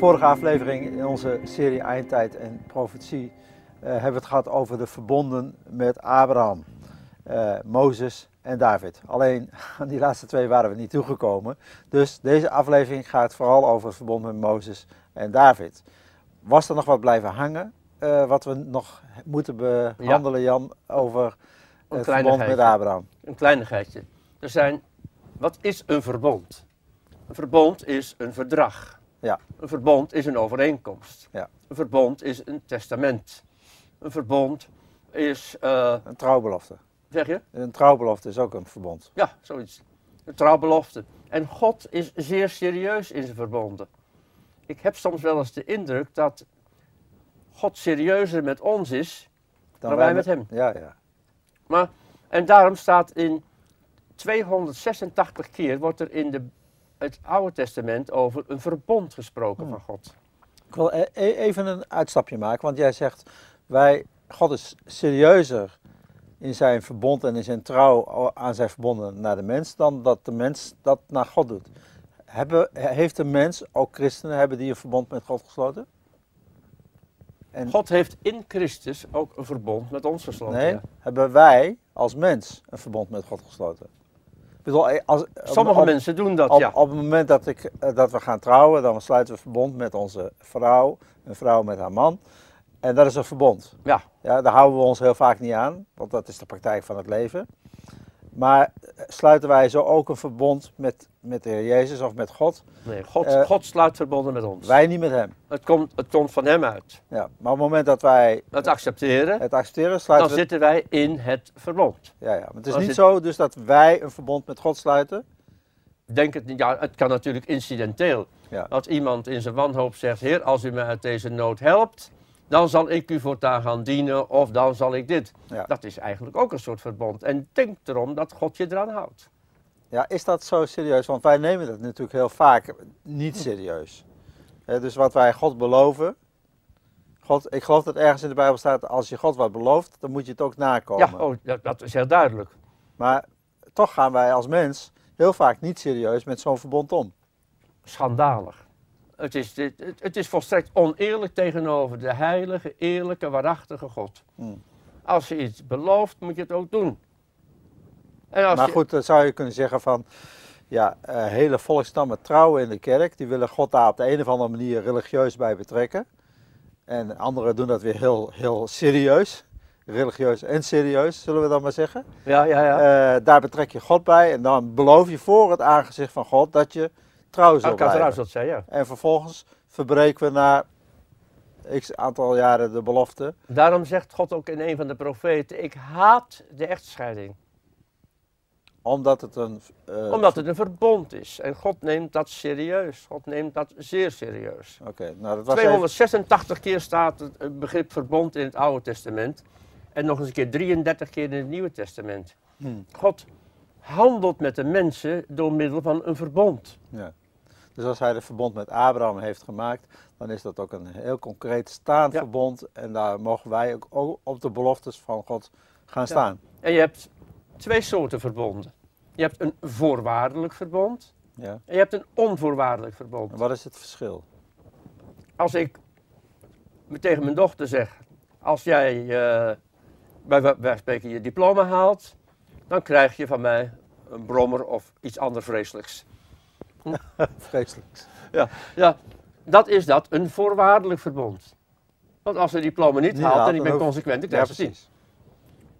vorige aflevering in onze serie Eindtijd en Profetie uh, hebben we het gehad over de verbonden met Abraham, uh, Mozes en David. Alleen aan die laatste twee waren we niet toegekomen. Dus deze aflevering gaat vooral over het verbond met Mozes en David. Was er nog wat blijven hangen, uh, wat we nog moeten behandelen, ja. Jan, over Een het verbond met Abraham? Een kleinigheidje. Er zijn, wat is een verbond? Een verbond is een verdrag. Ja. Een verbond is een overeenkomst. Ja. Een verbond is een testament. Een verbond is. Uh, een trouwbelofte. Zeg je? Een trouwbelofte is ook een verbond. Ja, zoiets. Een trouwbelofte. En God is zeer serieus in zijn verbonden. Ik heb soms wel eens de indruk dat God serieuzer met ons is dan, dan wij met hem. Ja, ja. Maar, en daarom staat in 286 keer wordt er in de het Oude Testament over een verbond gesproken Hmm. van God. Ik wil e- e- even een uitstapje maken, want jij zegt, wij, God is serieuzer in zijn verbond en in zijn trouw aan zijn verbonden naar de mens, dan dat de mens dat naar God doet. Hebben, heeft de mens, ook christenen, hebben die een verbond met God gesloten? En God heeft in Christus ook een verbond met ons gesloten. Nee, ja. hebben wij als mens een verbond met God gesloten? Bedoel, eh, als, Sommige op, mensen doen dat, op, ja. Op het moment dat, ik, uh, dat we gaan trouwen, dan sluiten we verbond met onze vrouw, een vrouw met haar man. En dat is een verbond. Ja. ja. Daar houden we ons heel vaak niet aan, want dat is de praktijk van het leven. Maar sluiten wij zo ook een verbond met, met de Heer Jezus of met God? Nee, God, uh, God sluit verbonden met ons. Wij niet met Hem. Het komt, het komt van Hem uit. Ja, maar op het moment dat wij het accepteren, het accepteren sluiten dan zitten wij in het verbond. Ja, ja. maar het is Dan niet zit- zo dus dat wij een verbond met God sluiten. Denk het ja, het kan natuurlijk incidenteel. Ja. Dat iemand in zijn wanhoop zegt, Heer, als u me uit deze nood helpt, dan zal ik u voortaan gaan dienen of dan zal ik dit. Ja. Dat is eigenlijk ook een soort verbond. En denk erom dat God je eraan houdt. Ja, is dat zo serieus? Want wij nemen dat natuurlijk heel vaak niet serieus. Dus wat wij God beloven. God, ik geloof dat ergens in de Bijbel staat: als je God wat belooft, dan moet je het ook nakomen. Ja, oh, dat, dat is heel duidelijk. Maar toch gaan wij als mens heel vaak niet serieus met zo'n verbond om. Schandalig. Het is, het, is volstrekt oneerlijk tegenover de heilige, eerlijke, waarachtige God. Hmm. Als je iets belooft, moet je het ook doen. En als Maar je- goed, dan zou je kunnen zeggen van. Ja, eh, hele volkstammen trouwen in de kerk. Die willen God daar op de een of andere manier religieus bij betrekken. En anderen doen dat weer heel, heel serieus. Religieus en serieus, zullen we dan maar zeggen. ja, ja, ja. Eh, daar betrek je God bij en dan beloof je voor het aangezicht van God dat je trouwens dat zei, ja. En vervolgens verbreken we na x aantal jaren de belofte. Daarom zegt God ook in een van de profeten, ik haat de echtscheiding. Omdat het een... eh, Omdat het een verbond is. En God neemt dat serieus. God neemt dat zeer serieus. Oké, nou dat was even... 286 keer staat het het begrip verbond in het Oude Testament. En nog eens een keer 33 keer in het Nieuwe Testament. Hmm, God handelt met de mensen door middel van een verbond. ja. Dus als hij de verbond met Abraham heeft gemaakt, dan is dat ook een heel concreet staand Ja. verbond. En daar mogen wij ook, op de beloftes van God gaan staan. En je hebt twee soorten verbonden. Je hebt een voorwaardelijk verbond Ja. en je hebt een onvoorwaardelijk verbond. En wat is het verschil? Als ik tegen mijn dochter zeg, als jij eh, bij wij- wij spreken je diploma haalt, dan krijg je van mij een brommer of iets anders vreselijks. Vreselijk. Ja, ja, dat is dat, een voorwaardelijk verbond. Want als ze het diploma niet Niet haalt en ik dan ben consequent, ik krijg precies.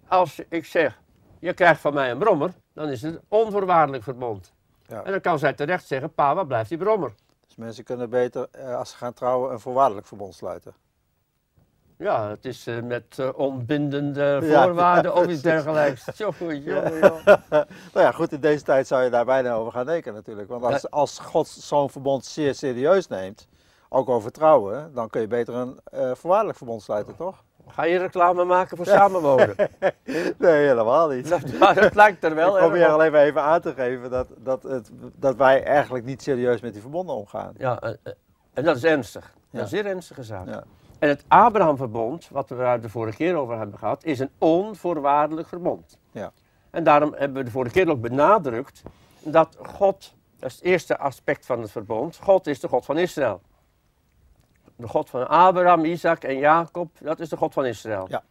Als ik zeg, je krijgt van mij een brommer, dan is het een onvoorwaardelijk verbond. Ja. En dan kan zij terecht zeggen, pa, waar blijft die brommer? Dus mensen kunnen beter, eh, als ze gaan trouwen, een voorwaardelijk verbond sluiten. Ja, het is eh, met eh, onbindende Ja, voorwaarden ja, of iets dergelijks. Jongen, jongen, jongen. Nou ja, goed, in deze tijd zou je daar bijna over gaan denken natuurlijk. Want als, als God zo'n verbond zeer serieus neemt, ook over trouwen, dan kun je beter een eh, voorwaardelijk verbond sluiten, toch? Ga je reclame maken voor samenwonen? Nee, helemaal niet. dat, ja, dat lijkt er wel. Ik probeer alleen maar even aan te geven dat, dat, het, dat wij eigenlijk niet serieus met die verbonden omgaan. Ja, en dat is ernstig. Dat is Ja. een zeer ernstige zaak. Ja. En het Abrahamverbond, wat we daar de vorige keer over hebben gehad, is een onvoorwaardelijk verbond. Ja. En daarom hebben we de vorige keer ook benadrukt dat God, dat is het eerste aspect van het verbond, God is de God van Israël. De God van Abraham, Isaac en Jacob, dat is de God van Israël. Ja.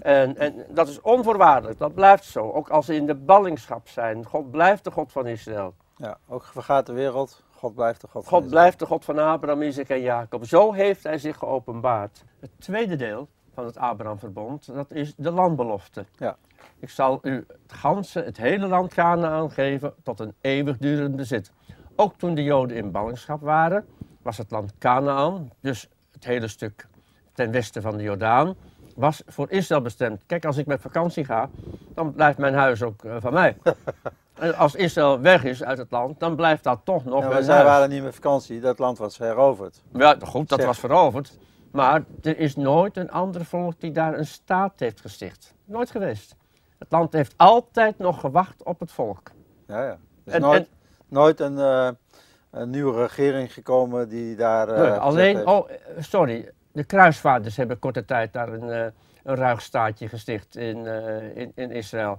En, en dat is onvoorwaardelijk, dat blijft zo. Ook als ze in de ballingschap zijn. God blijft de God van Israël. Ja, ook vergaat de wereld, God blijft de God. van God Israël. blijft de God van Abraham, Isaac en Jacob. Zo heeft hij zich geopenbaard. Het tweede deel van het Abrahamverbond, dat is de landbelofte. Ja. Ik zal u het ganse, het hele land Canaan geven tot een eeuwigdurend bezit. Ook toen de Joden in ballingschap waren, was het land Canaan, dus het hele stuk ten westen van de Jordaan, was voor Israël bestemd. Kijk, als ik met vakantie ga, dan blijft mijn huis ook eh, van mij. Als Israël weg is uit het land, dan blijft dat toch nog Ja, maar zij waren niet met vakantie, dat land was heroverd. Ja, goed, dat Zeg. was veroverd. Maar er is nooit een ander volk die daar een staat heeft gesticht. Nooit geweest. Het land heeft altijd nog gewacht op het volk. Ja, ja. Dus En- nooit, en- nooit een, eh, een nieuwe regering gekomen die daar. eh, Nee, alleen, oh, sorry, de kruisvaarders hebben korte tijd daar een, eh, een ruig staatje gesticht in, in, in Israël.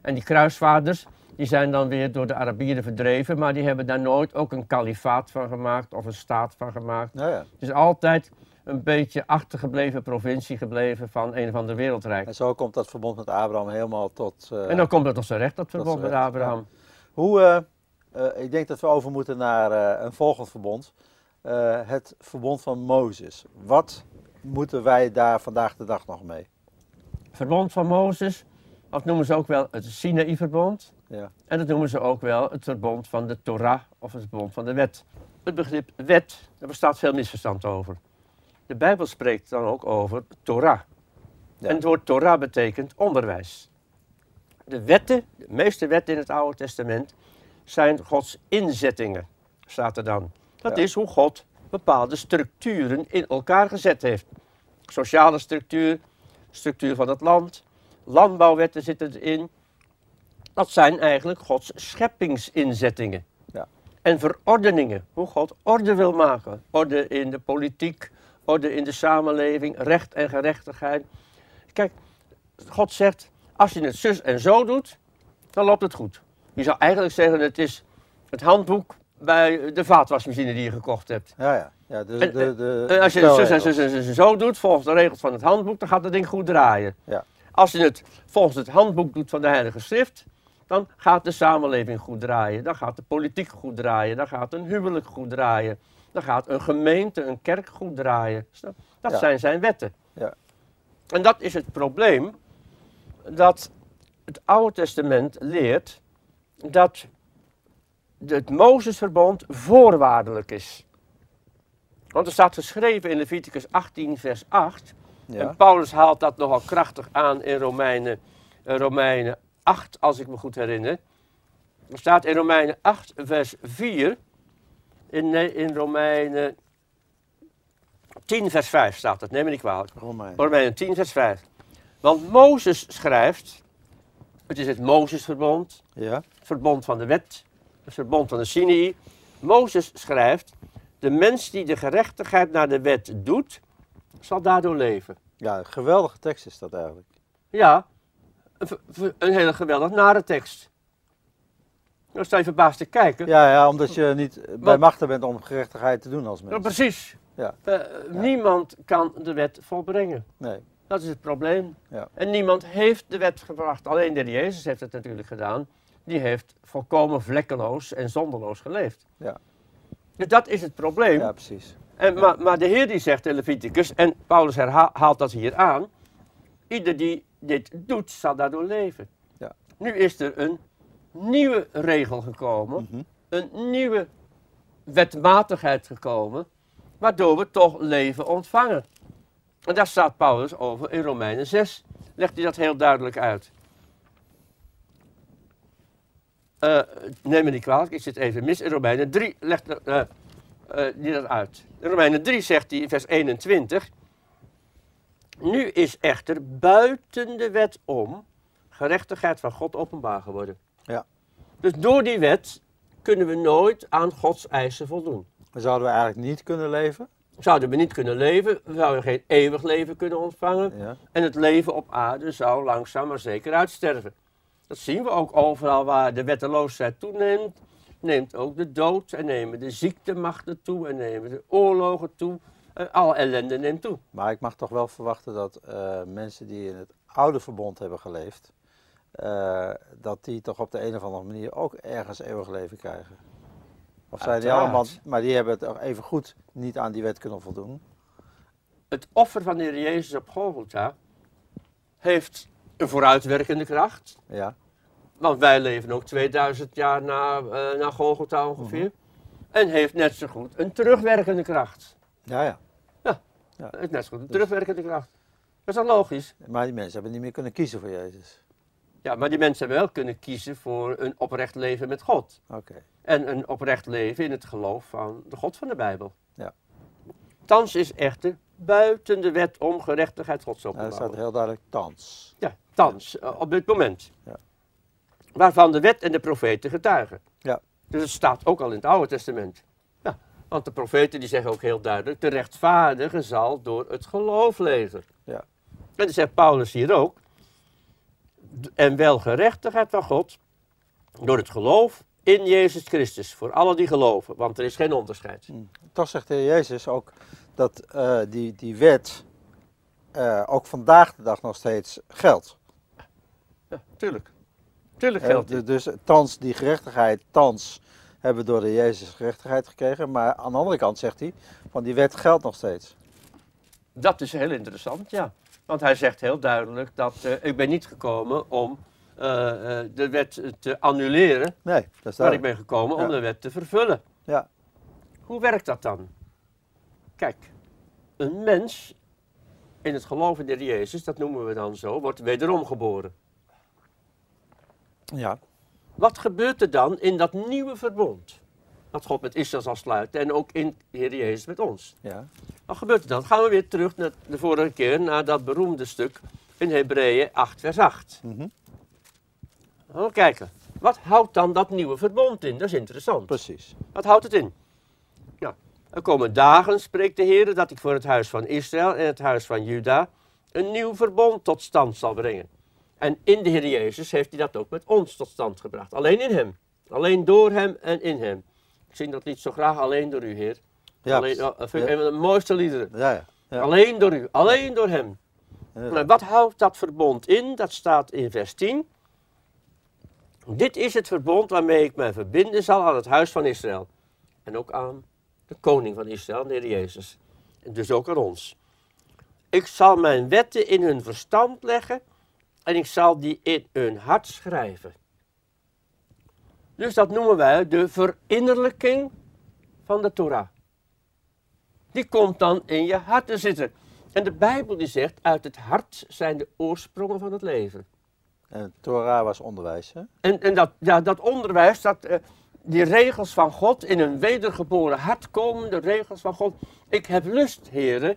En die kruisvaarders, die zijn dan weer door de Arabieren verdreven, maar die hebben daar nooit ook een kalifaat van gemaakt of een staat van gemaakt. Ja, ja. Het is altijd een beetje achtergebleven provincie gebleven van een of ander wereldrijk. En zo komt dat verbond met Abraham helemaal tot. eh, En dan komt het tot zijn recht, dat verbond met recht, Abraham. Hoe, eh, eh, ik denk dat we over moeten naar een volgend verbond. Het verbond van Mozes. Wat moeten wij daar vandaag de dag nog mee? Verbond van Mozes, dat noemen ze ook wel het Sinaï-verbond. Ja. En dat noemen ze ook wel het verbond van de Torah of het verbond van de wet. Het begrip wet, daar bestaat veel misverstand over. De Bijbel spreekt dan ook over Torah. Ja. En het woord Torah betekent onderwijs. De wetten, de meeste wetten in het Oude Testament, zijn Gods inzettingen, staat er dan. Dat Ja. is hoe God bepaalde structuren in elkaar gezet heeft. Sociale structuur, structuur van het land, landbouwwetten zitten erin. Dat zijn eigenlijk Gods scheppingsinzettingen. Ja. En verordeningen, hoe God orde wil maken. Orde in de politiek, orde in de samenleving, recht en gerechtigheid. Kijk, God zegt, als je het zus en zo doet, dan loopt het goed. Je zou eigenlijk zeggen, het is het handboek bij de vaatwasmachine die je gekocht hebt. Ja, ja. ja de, En- de, de, En als je het zus en spelregels. zus en zus en zo doet, volgens de regels van het handboek, dan gaat het ding goed draaien. Ja. Als je het volgens het handboek doet van de Heilige Schrift, dan gaat de samenleving goed draaien. Dan gaat de politiek goed draaien. Dan gaat een huwelijk goed draaien. Dan gaat een gemeente, een kerk goed draaien. Dat Ja. zijn zijn wetten. Ja. En dat is het probleem dat het Oude Testament leert dat het Mozesverbond voorwaardelijk is. Want er staat geschreven in Leviticus 18, vers 8. Ja. En Paulus haalt dat nogal krachtig aan in Romeinen, eh, Romeinen 8, als ik me goed herinner. Er staat in Romeinen 8, vers 4. In, nee, in Romeinen 10, vers 5 staat dat, neem me niet kwalijk. Romein. Romeinen 10, vers 5. Want Mozes schrijft, het is het Mozesverbond, Ja. het verbond van de wet, het verbond van de Sinai. Mozes schrijft, de mens die de gerechtigheid naar de wet doet, zal daardoor leven. ja, een geweldige tekst is dat eigenlijk. Ja, een, hele geweldig nare tekst. Dan sta je verbaasd te kijken. Ja, ja, omdat je niet bij Want- machten bent om gerechtigheid te doen als Ja, mens. precies. Ja. Eh, Niemand kan de wet volbrengen. Nee. Dat is het probleem. Ja. En niemand heeft de wet gebracht. Alleen de Jezus heeft het natuurlijk gedaan. Die heeft volkomen vlekkeloos en zonderloos geleefd. Ja. Dus dat is het probleem. Ja, precies. En, maar, maar de Heer die zegt in Leviticus, en Paulus herha- haalt dat hier aan. Ieder die dit doet, zal daardoor leven. Ja. Nu is er een nieuwe regel gekomen. Mhm. Een nieuwe wetmatigheid gekomen. Waardoor we toch leven ontvangen. En daar staat Paulus over in Romeinen 6. Legt hij dat heel duidelijk uit. Eh, neem me niet kwalijk, ik zit even mis. In Romeinen 3 legt er, eh, eh, dat uit. In Romeinen 3 zegt hij in vers 21. Nu is echter buiten de wet om gerechtigheid van God openbaar geworden. Ja. Dus door die wet kunnen we nooit aan Gods eisen voldoen. Zouden we eigenlijk niet kunnen leven. Zouden we niet kunnen leven, we zouden geen eeuwig leven kunnen ontvangen. Ja. En het leven op aarde zou langzaam maar zeker uitsterven. Dat zien we ook overal waar de wetteloosheid toeneemt. Neemt ook de dood en nemen de ziektemachten toe en nemen de oorlogen toe. Eh, alle ellende neemt toe. Maar ik mag toch wel verwachten dat eh, mensen die in het oude verbond hebben geleefd, eh, dat die toch op de een of andere manier ook ergens eeuwig leven krijgen. Of zijn die allemaal, maar die hebben het even goed niet aan die wet kunnen voldoen. Het offer van de Heer Jezus op Golgotha heeft een vooruitwerkende kracht. Ja, Want wij leven ook 2000 jaar na, eh, na Golgotha ongeveer. En heeft net zo goed een terugwerkende kracht. ja, ja. Heeft net zo goed een terugwerkende kracht. Dat is dan logisch. Maar die mensen hebben niet meer kunnen kiezen voor Jezus. Ja, maar die mensen hebben wel kunnen kiezen voor een oprecht leven met God. Oké. En een oprecht leven in het geloof van de God van de Bijbel. Ja. Thans is echter buiten de wet om gerechtigheid Gods Nou, daar staat openbouwen. heel duidelijk thans. Ja, thans, eh, op dit moment. Ja. Waarvan de wet en de profeten getuigen. Ja. Dus het staat ook al in het Oude Testament. Want de profeten die zeggen ook heel duidelijk, de rechtvaardige zal door het geloof leven. Ja. En dan zegt Paulus hier ook, en wel gerechtigheid van God door het geloof in Jezus Christus. Voor alle die geloven, want er is geen onderscheid. Toch zegt de Heer Jezus ook dat eh, die, die wet eh, ook vandaag de dag nog steeds geldt. Ja, tuurlijk. Tuurlijk Eh, geldt dit. dus thans die gerechtigheid, thans hebben door de Jezus gerechtigheid gekregen. Maar aan de andere kant zegt hij, van die wet geldt nog steeds. Dat is heel interessant, ja. Want hij zegt heel duidelijk dat eh, ik ben niet gekomen om eh, eh, de wet te annuleren, Nee, dat is maar ik ben gekomen om de wet te vervullen. Ja, Hoe werkt dat dan? Kijk, een mens in het geloof in de Jezus, dat noemen we dan zo, wordt wederom geboren. ja, Wat gebeurt er dan in dat nieuwe verbond? Dat God met Israël zal sluiten en ook in Heer Jezus met ons. ja. Wat gebeurt er dan? Dan gaan we weer terug naar de vorige keer, naar dat beroemde stuk in Hebreeën 8, vers 8. Mhm. Gaan we kijken. Wat houdt dan dat nieuwe verbond in? Dat is interessant. precies. Wat houdt het in? Ja, er komen dagen, spreekt de Heer, dat ik voor het huis van Israël en het huis van Juda een nieuw verbond tot stand zal brengen. En in de Heer Jezus heeft hij dat ook met ons tot stand gebracht. Alleen in hem. Alleen door hem en in hem. Ik zing dat lied zo graag alleen door u, Heer. Ja, alleen, oh, vind ik ja. een van de mooiste liederen. ja, ja. Alleen door u, alleen door hem. Maar wat houdt dat verbond in? Dat staat in vers 10. Dit is het verbond waarmee ik mij verbinden zal aan het huis van Israël. En ook aan de koning van Israël, de Heer Jezus. En dus ook aan ons. Ik zal mijn wetten in hun verstand leggen en ik zal die in hun hart schrijven. Dus dat noemen wij de verinnerlijking van de Torah. Die komt dan in je hart te zitten. En de Bijbel die zegt, uit het hart zijn de oorsprongen van het leven. En Torah was onderwijs, hè? En, en dat, ja, dat onderwijs, dat, eh, die regels van God, in een wedergeboren hart komen de regels van God. Ik heb lust, heren,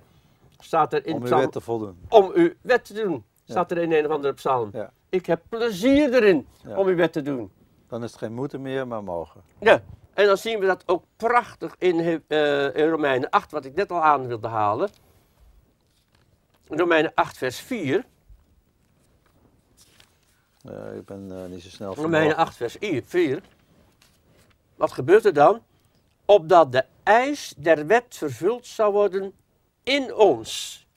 staat er in Om uw wet te voldoen. om uw wet te doen. Staat er in een of andere psalm. Ik heb plezier erin om uw wet te doen. Dan is het geen moeten meer, maar mogen. Ja, en dan zien we dat ook prachtig in, eh, in Romeinen 8, wat ik net al aan wilde halen. Romeinen 8, vers 4. Eh, ik ben eh, niet zo snel Romeinen vermogen. 8, vers 4. Wat gebeurt er dan? Opdat de eis der wet vervuld zou worden in ons.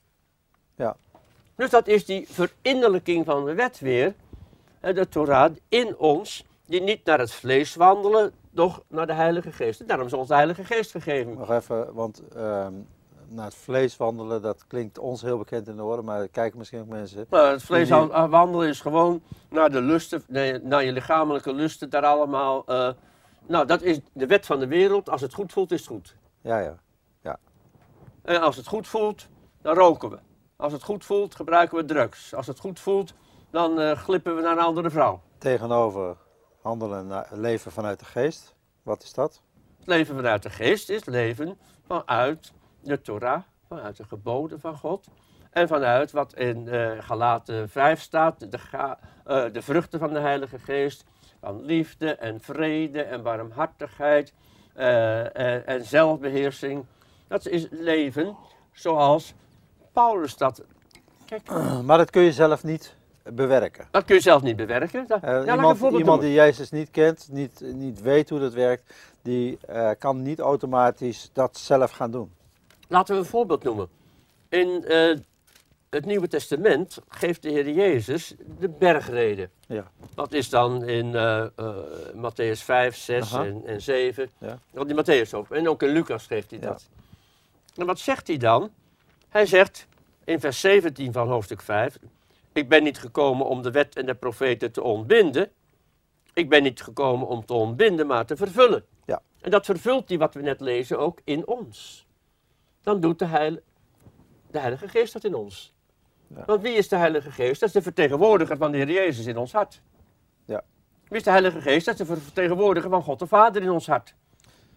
Ja. Dus dat is die verinnerlijking van de wet weer. De Torah in ons, die niet naar het vlees wandelen, doch naar de Heilige Geest. En daarom is ons de Heilige Geest gegeven. Nog even, want ehm, naar het vlees wandelen, dat klinkt ons heel bekend in de oren, maar kijken misschien ook mensen. Nou, het vlees Die- wandelen is gewoon naar de lusten, nee, naar je lichamelijke lusten, daar allemaal. eh, nou, dat is de wet van de wereld. Als het goed voelt, is het goed. Ja, ja. En als het goed voelt, dan roken we. Als het goed voelt, gebruiken we drugs. Als het goed voelt, dan eh, glippen we naar een andere vrouw. Tegenover handelen, naar- leven vanuit de geest. Wat is dat? Het leven vanuit de geest is leven vanuit de Torah, vanuit de geboden van God. En vanuit wat in eh Galaten 5 staat, de, ga- eh, de vruchten van de Heilige Geest. Van liefde en vrede en barmhartigheid eh, en, en zelfbeheersing. Dat is leven zoals Paulus dat. Kijk, Maar dat kun je zelf niet bewerken. dat kun je zelf niet bewerken. Dat, Eh, ja, iemand iemand die Jezus niet kent, niet, niet weet hoe dat werkt, die eh, kan niet automatisch dat zelf gaan doen. Laten we een voorbeeld noemen. In eh, het Nieuwe Testament geeft de Heer Jezus de bergreden. Ja. Dat is dan in eh, eh, Matthäus 5, 6 Aha. en, en 7. Ja. Dat die Matthäus ook. En ook in Lucas geeft hij Ja. dat. En wat zegt hij dan? Hij zegt in vers 17 van hoofdstuk 5: Ik ben niet gekomen om de wet en de profeten te ontbinden. Ik ben niet gekomen om te ontbinden, maar te vervullen. Ja. En dat vervult hij, wat we net lezen, ook in ons. Dan doet de, heil, de Heilige Geest dat in ons. Ja. Want wie is de Heilige Geest? Dat is de vertegenwoordiger van de Heer Jezus in ons hart. Ja. Wie is de Heilige Geest? Dat is de vertegenwoordiger van God de Vader in ons hart.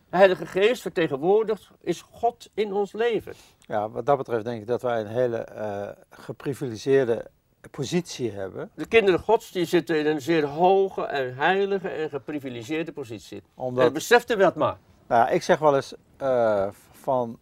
De Heilige Geest vertegenwoordigt is God in ons leven. Ja, wat dat betreft denk ik dat wij een hele eh, geprivilegeerde positie hebben. De kinderen Gods die zitten in een zeer hoge en heilige en geprivilegeerde positie. En Omdat, besefte dat maar. nou, ik zeg wel eens eh, van,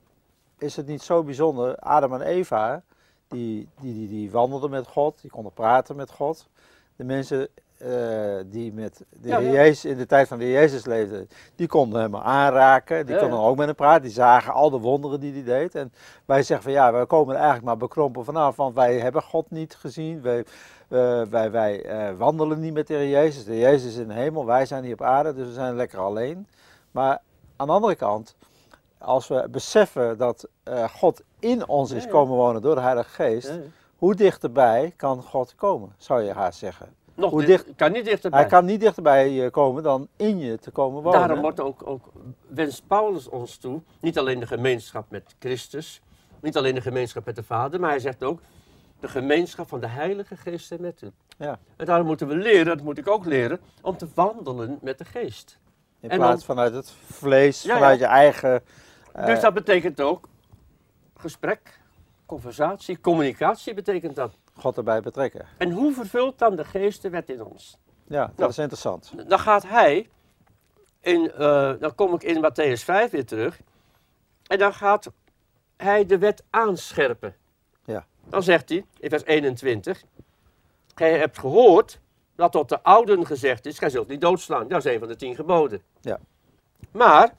is het niet zo bijzonder, Adam en Eva, die, die, die, die wandelden met God, die konden praten met God. De mensen eh, die met de Ja, Heer ja. Jezus, in de tijd van de Heer Jezus leefden, die konden hem aanraken, die konden ook met hem praten, die zagen al de wonderen die hij deed. En wij zeggen van ja, wij komen er eigenlijk maar bekrompen vanaf, want wij hebben God niet gezien, wij, eh, wij, wij eh, wandelen niet met de Heer Jezus. De Heer Jezus is in de hemel, wij zijn hier op aarde, dus we zijn lekker alleen. Maar aan de andere kant, als we beseffen dat God in ons is komen wonen door de Heilige Geest, hoe dichterbij kan God komen, zou je haast zeggen. Nog Hoe di- dicht- kan niet dichterbij. Hij kan niet dichterbij je komen dan in je te komen wonen. Daarom wordt ook, ook, wenst Paulus ons toe, niet alleen de gemeenschap met Christus, niet alleen de gemeenschap met de Vader, maar hij zegt ook de gemeenschap van de Heilige Geest en met u. Ja, En daarom moeten we leren, dat moet ik ook leren, om te wandelen met de Geest. in En plaats vanuit het vlees, Ja, ja. vanuit je eigen... eh, dus dat betekent ook gesprek, conversatie, communicatie betekent dat. God erbij betrekken. En hoe vervult dan de Geest de wet in ons? Ja, dat Nou. is interessant. Dan gaat hij, in, eh, dan kom ik in Matthäus 5 weer terug, en dan gaat hij de wet aanscherpen. Ja. Dan zegt hij in vers 21, gij hebt gehoord dat tot de ouden gezegd is, gij zult niet doodslaan. Dat is een van de tien geboden. Ja. Maar,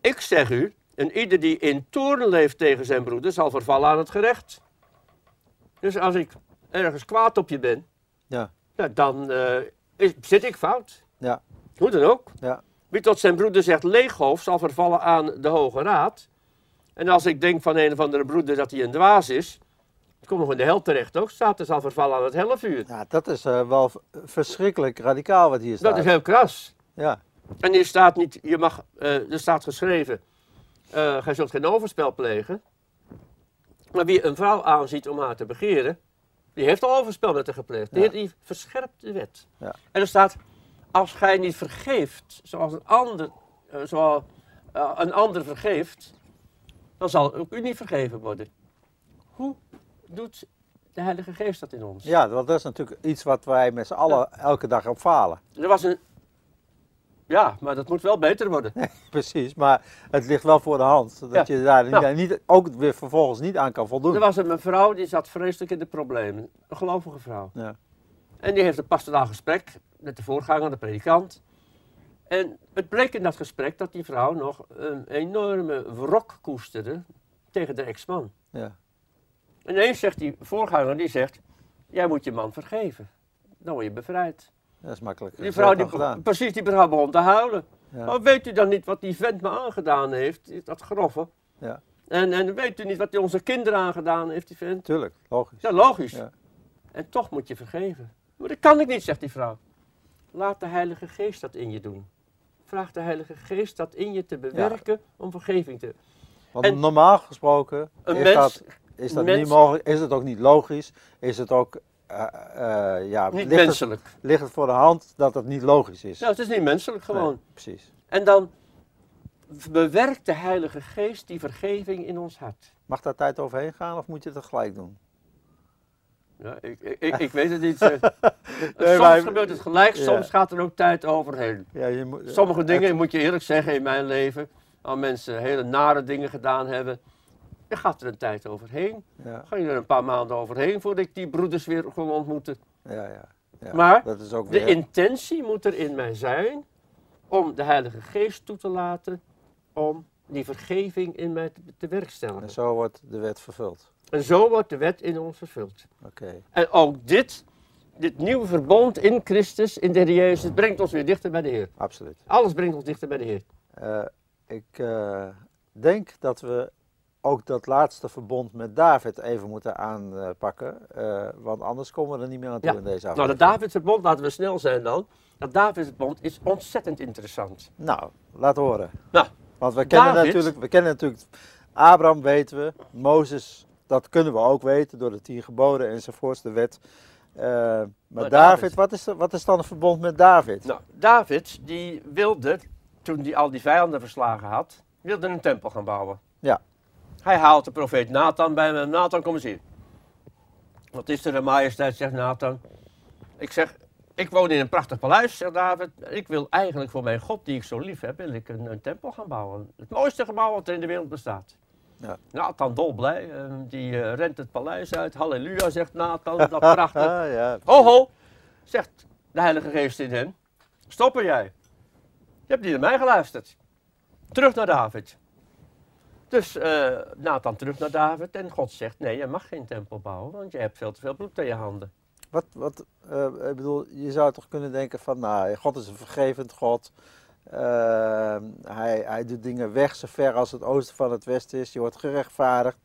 ik zeg u, en ieder die in toorn leeft tegen zijn broeder, zal vervallen aan het gerecht. Dus als ik ergens kwaad op je ben, Ja, nou, dan eh, is, zit ik fout. ja, Hoe dan ook. ja, Wie tot zijn broeder zegt leeghoofd, zal vervallen aan de Hoge Raad. En als ik denk van een of andere broeder dat hij een dwaas is, ik kom nog in de hel terecht ook, staat er zal vervallen aan het hellevuur. ja, dat is eh, wel verschrikkelijk radicaal wat hier staat. Dat is heel kras. Ja, En hier staat niet, je mag, eh, er staat geschreven, eh gij zult geen overspel plegen. Maar wie een vrouw aanziet om haar te begeren, die heeft al overspel met haar gepleegd. De Ja. Die verscherpt de wet. Ja. En er staat, als gij niet vergeeft, zoals een ander, eh, zoals, eh, een ander vergeeft, dan zal ook u niet vergeven worden. Hoe doet de Heilige Geest dat in ons? ja, want dat is natuurlijk iets wat wij met z'n allen elke dag op falen. Er was een, ja, maar dat moet wel beter worden. Precies, maar het ligt wel voor de hand. Dat Ja. je daar niet, Nou. niet, ook weer vervolgens niet aan kan voldoen. Er was een mevrouw die zat vreselijk in de problemen. Een gelovige vrouw. Ja. En die heeft een pastoraal gesprek met de voorganger, de predikant. En het bleek in dat gesprek dat die vrouw nog een enorme wrok koesterde tegen de ex-man. Ja. En ineens zegt die voorganger, die zegt, jij moet je man vergeven. Dan word je bevrijd. Dat is makkelijk. Die vrouw, die, gedaan. precies, die begon te huilen. Ja. Maar weet u dan niet wat die vent me aangedaan heeft, dat grove? Ja, En, en weet u niet wat hij onze kinderen aangedaan heeft, die vent? tuurlijk, logisch. Ja, logisch. Ja. En toch moet je vergeven. Maar dat kan ik niet, zegt die vrouw. Laat de Heilige Geest dat in je doen. Vraag de Heilige Geest dat in je te bewerken om vergeving te... Want En- normaal gesproken Een is mens, dat, is dat mens- niet mogelijk, is het ook niet logisch, is het ook, ja, niet ligt, het, menselijk. ligt het voor de hand dat het niet logisch is. Ja, het is niet menselijk gewoon. Nee, precies. En dan bewerkt de Heilige Geest die vergeving in ons hart. Mag daar tijd overheen gaan of moet je het gelijk doen? Ja, ik, ik, ik, ik weet het niet. eh. Nee, soms maar- gebeurt het gelijk, Ja. soms gaat er ook tijd overheen. Ja, je moet, Sommige dingen, moet je eerlijk zeggen, in mijn leven, als mensen hele nare dingen gedaan hebben, dan gaat er een tijd overheen. ja, Ga je er een paar maanden overheen voordat ik die broeders weer gewoon ontmoette. ja, ja, ja. Maar dat is ook De weer, intentie moet er in mij zijn om de Heilige Geest toe te laten om die vergeving in mij te, te werk stellen. En zo wordt de wet vervuld. En zo wordt de wet in ons vervuld. Oké. En ook dit, dit nieuwe verbond in Christus, in de Heer Jezus, brengt ons weer dichter bij de Heer. Absoluut. Alles brengt ons dichter bij de Heer. Eh, ik eh, denk dat we ook dat laatste verbond met David even moeten aanpakken. eh, want anders komen we er niet meer aan toe Ja. in deze Nou, dat aflevering. Davids verbond, laten we snel zijn dan. Dat Davids verbond is ontzettend interessant. Nou, laat horen. Nou, Want we kennen, David- natuurlijk, we kennen natuurlijk, Abraham weten we, Mozes, dat kunnen we ook weten door de tien geboden enzovoorts, de wet. Eh, maar, Maar David, David- Wat, is, wat is dan een verbond met David? Nou, David, die wilde, toen hij al die vijanden verslagen had, wilde een tempel gaan bouwen. Ja. Hij haalt de profeet Nathan bij hem. Nathan, kom eens hier. Wat is er, majesteit, zegt Nathan. Ik zeg, ik woon in een prachtig paleis, zegt David. Ik wil eigenlijk voor mijn God, die ik zo lief heb, wil ik een, een tempel gaan bouwen. Het mooiste gebouw wat er in de wereld bestaat. Ja. Nathan dolblij, eh, die eh, rent het paleis uit. Halleluja, zegt Nathan, dat prachtig. Ja. Ho, ho, zegt de Heilige Geest in hem. Stoppen jij. Je hebt niet naar mij geluisterd. Terug naar David. Dus eh Nathan terug naar David en God zegt, nee, je mag geen tempel bouwen, want je hebt veel te veel bloed in je handen. Wat, wat, eh, ik bedoel, je zou toch kunnen denken van, nou, God is een vergevend God. Ehm, hij, hij doet dingen weg zo ver als het oosten van het westen is. Je wordt gerechtvaardigd.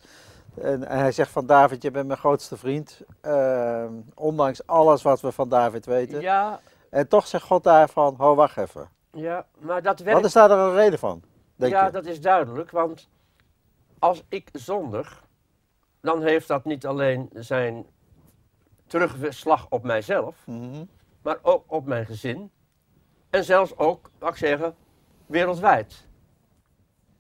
En, en hij zegt van David, je bent mijn grootste vriend. Ondanks alles wat we van David weten. Ja, En toch zegt God daarvan, ho wacht even. ja, maar dat werkt... Wat is daar dan een reden van, denk ja, je? dat is duidelijk, want als ik zondig, dan heeft dat niet alleen zijn terugslag op mijzelf, Mhm. maar ook op mijn gezin. En zelfs ook, mag ik zeggen, wereldwijd.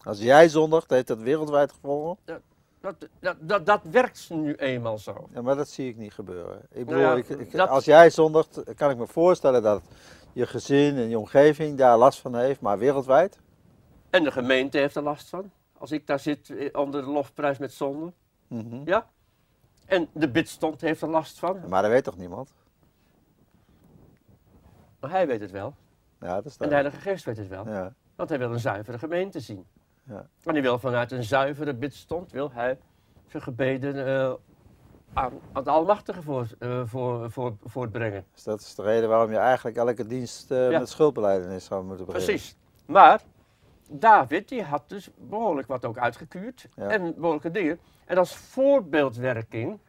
Als jij zondigt, heeft dat wereldwijd gevolgen. Dat, dat, dat, dat werkt nu eenmaal zo. Ja, maar dat zie ik niet gebeuren. Ik Nou bedoel, ja, ik, ik- dat- als jij zondigt, kan ik me voorstellen dat je gezin en je omgeving daar last van heeft, maar wereldwijd? En de gemeente heeft er last van. Als ik daar zit eh, onder de lofprijs met zonde. Mhm. Ja. En de bidstond heeft er last van. Maar dat weet toch niemand? Maar hij weet het wel. Ja, dat is En de. Heilige Geest weet het wel. Ja. Want hij wil een zuivere gemeente zien. Ja. En hij wil vanuit een zuivere bidstond, wil hij zijn gebeden eh, aan, aan de Almachtige voor, eh, voor, voor, voortbrengen. Dus dat is de reden waarom je eigenlijk elke dienst Ja. met schuldbeleidenis zou moeten beginnen. Precies. Maar David die had dus behoorlijk wat ook uitgekuurd Ja. en behoorlijke dingen. En als voorbeeldwerking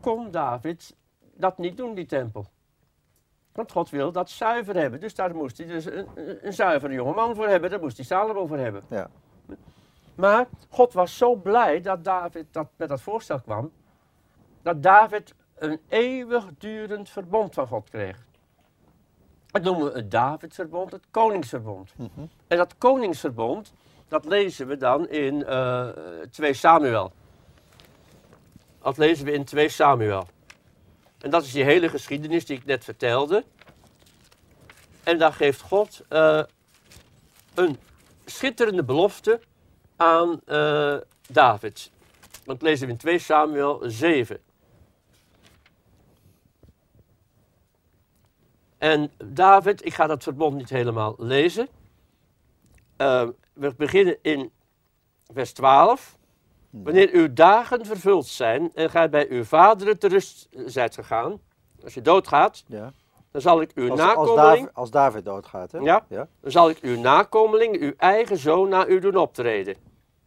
kon David dat niet doen, die tempel. Want God wil dat zuiver hebben. Dus daar moest hij dus een, een, een zuivere jongeman voor hebben. Daar moest hij Salomo voor hebben. Ja. Maar God was zo blij dat David dat, met dat voorstel kwam. Dat David een eeuwigdurend verbond van God kreeg. Dat noemen we het Davidverbond, het Koningsverbond. Mhm. En dat Koningsverbond, dat lezen we dan in eh 2 Samuel. Dat lezen we in 2 Samuel. En dat is die hele geschiedenis die ik net vertelde. En daar geeft God eh, een schitterende belofte aan eh, David. Dat lezen we in 2 Samuel 7. En David, ik ga dat verbond niet helemaal lezen. Eh, we beginnen in vers 12. Wanneer uw dagen vervuld zijn en gij bij uw vaderen te rust zijt gegaan, als je doodgaat, Ja. dan zal ik uw Als, als, nakomeling, David, als David doodgaat, hè? Ja. ja. dan zal ik uw nakomeling, uw eigen zoon, naar u doen optreden.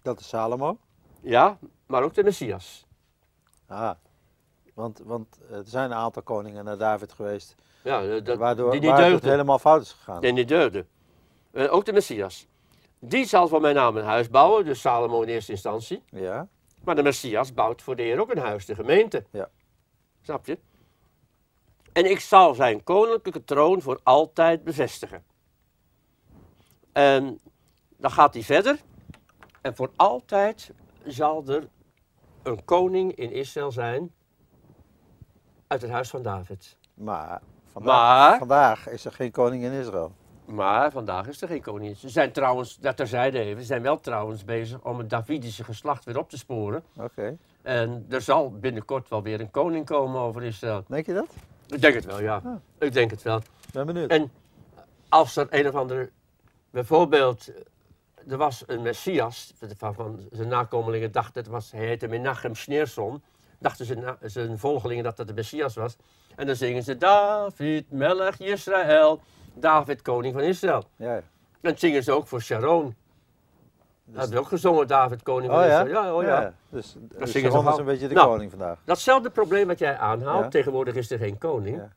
Dat is Salomo. Ja, maar ook de Messias. Ah. Want, want er zijn een aantal koningen naar David geweest, Ja, eh, dat, waardoor, die waardoor het helemaal fout is gegaan. Die niet deugden. Eh, ook de Messias. Die zal voor mijn naam een huis bouwen, dus Salomo in eerste instantie. Ja. Maar de Messias bouwt voor de Heer ook een huis, de gemeente. Ja. Snap je? En ik zal zijn koninklijke troon voor altijd bevestigen. En dan gaat hij verder. En voor altijd zal er een koning in Israël zijn uit het huis van David. Maar vandaag, Maar, vandaag is er geen koning in Israël. maar vandaag is er geen koning. Ze zijn trouwens, dat terzijde even, ze zijn wel trouwens bezig om het Davidische geslacht weer op te sporen. Oké. En er zal binnenkort wel weer een koning komen over Israël. Denk je dat? Ik denk het wel, ja. Ah. Ik denk het wel. Ben benieuwd. En als er een of andere, bijvoorbeeld, er was een Messias, van, van zijn nakomelingen dachten, het was, hij heette Menachem Schneerson, dachten zijn, zijn volgelingen dat dat de Messias was. En dan zingen ze David, Melech Israël, David, koning van Israël. Ja. En dat zingen ze ook voor Sharon. Dat hebben we ook gezongen, David, koning van Oh ja? Israël. Ja, oh ja. Dus, zingen dus ze Sharon is een beetje de Nou. koning vandaag. Datzelfde probleem wat jij aanhaalt, Ja. tegenwoordig is er geen koning, Ja.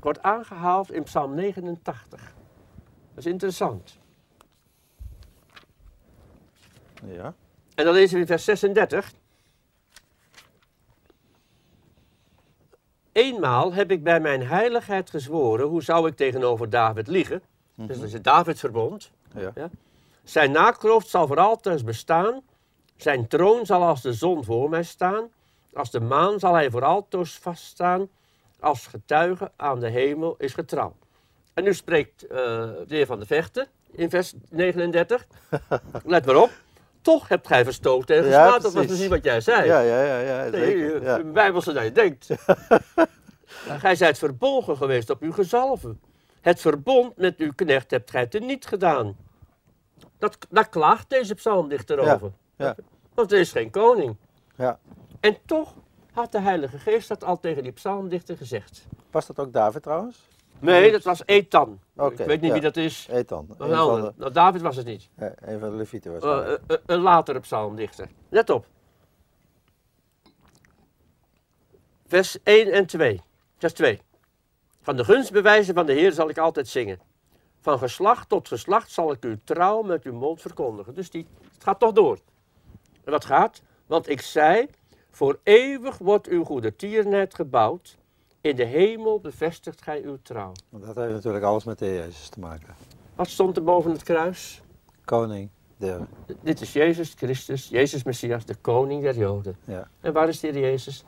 wordt aangehaald in Psalm 89. Dat is interessant. Ja. En dan lezen we in vers 36. Eenmaal heb ik bij mijn heiligheid gezworen, hoe zou ik tegenover David liegen? Dus dat is het Davidverbond. Ja. Zijn nakrooft zal voor altijd bestaan. Zijn troon zal als de zon voor mij staan. Als de maan zal hij voor altoos vaststaan. Als getuige aan de hemel is getrouw. En nu spreekt eh, de heer van de Vechten in vers 39. Let maar op. Toch hebt gij verstoten en Ja, dat was precies. precies wat jij zei. Ja, ja, ja, ja, zeker. eh, Ja. de Bijbelse dat je denkt. gij zijt verbolgen geweest op uw gezalven. Het verbond met uw knecht hebt gij teniet gedaan. Dat, daar klaagt deze psalmdichter Ja, over. ja. Want er is geen koning. Ja. En toch had de Heilige Geest dat al tegen die psalmdichter gezegd. Was dat ook David trouwens? Nee, dat was Ethan. Ik weet niet ja. wie dat is. Ethan. Een van, de, Nou, David was het niet. ja, een van de levieten Eh, waarschijnlijk. eh, een latere psalmdichter. Let op. Vers 1 en 2. Vers 2. Van de gunstbewijzen van de Heer zal ik altijd zingen. Van geslacht tot geslacht zal ik uw trouw met uw mond verkondigen. Dus die, het gaat toch door. En wat gaat? Want ik zei, voor eeuwig wordt uw goede tierenheid gebouwd. In de hemel bevestigt gij uw trouw. Dat heeft natuurlijk alles met de Heer Jezus te maken. Wat stond er boven het kruis? Koning der. Dit is Jezus Christus, Jezus Messias, de koning der Joden. Ja, En waar is de Heer Jezus?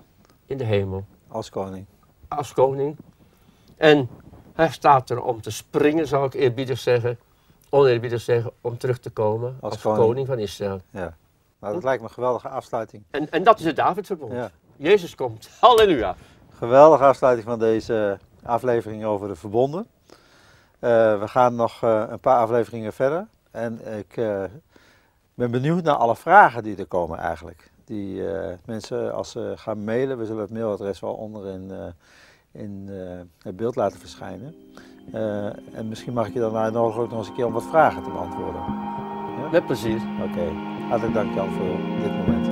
In de hemel, als koning. als koning. En hij staat er om te springen, zou ik eerbiedig zeggen. Oneerbiedig zeggen, om terug te komen als, koning. koning. van Israël. Ja. Nou, dat lijkt me een geweldige afsluiting. En, en dat is het Davidverbond. Ja. Jezus komt. Halleluja. Geweldige afsluiting van deze aflevering over de verbonden. Eh, we gaan nog eh, een paar afleveringen verder. En ik eh, ben benieuwd naar alle vragen die er komen eigenlijk. Die mensen als ze gaan mailen, we zullen het mailadres wel onder in, in het beeld laten verschijnen. En misschien mag ik je dan uitnodigen ook nog eens een keer om wat vragen te beantwoorden. Met plezier. Oké, hartelijk dank Jan voor dit moment.